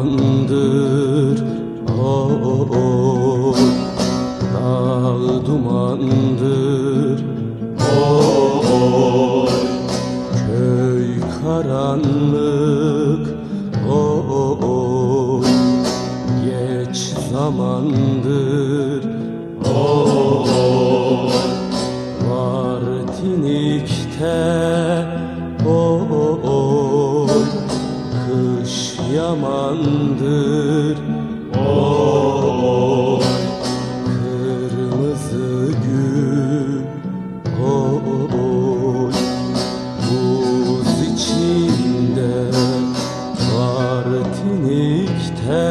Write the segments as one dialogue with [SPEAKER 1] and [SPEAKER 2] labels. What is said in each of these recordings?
[SPEAKER 1] dumandır. O o o Dağ dumandır. O o Köy karanlık. O o o Geç zamandır. Yamandır oy Kırmızı gül. Oy Buz içinde var tinikte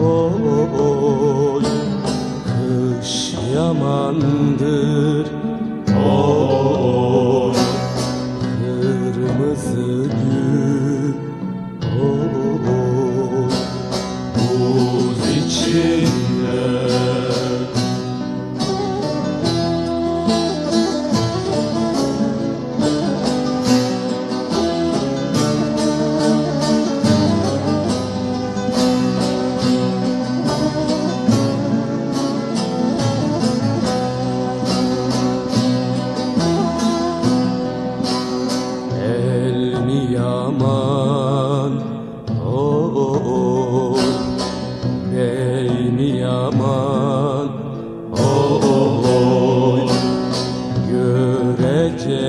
[SPEAKER 1] oy Kış yamandır. Oy Kırmızı Buz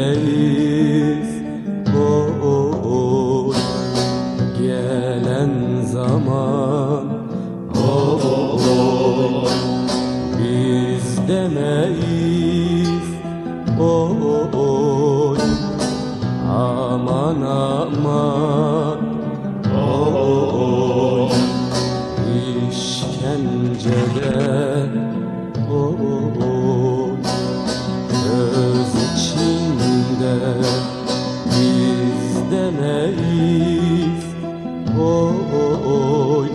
[SPEAKER 1] Göreceğiz oy Gelen zaman. Oy Biz demeyiz oy Aman aman biz demeyiz oy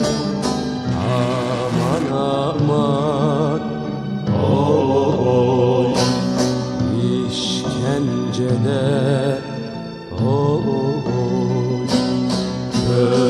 [SPEAKER 1] Aman aman. Oy işkencede. Oy Göz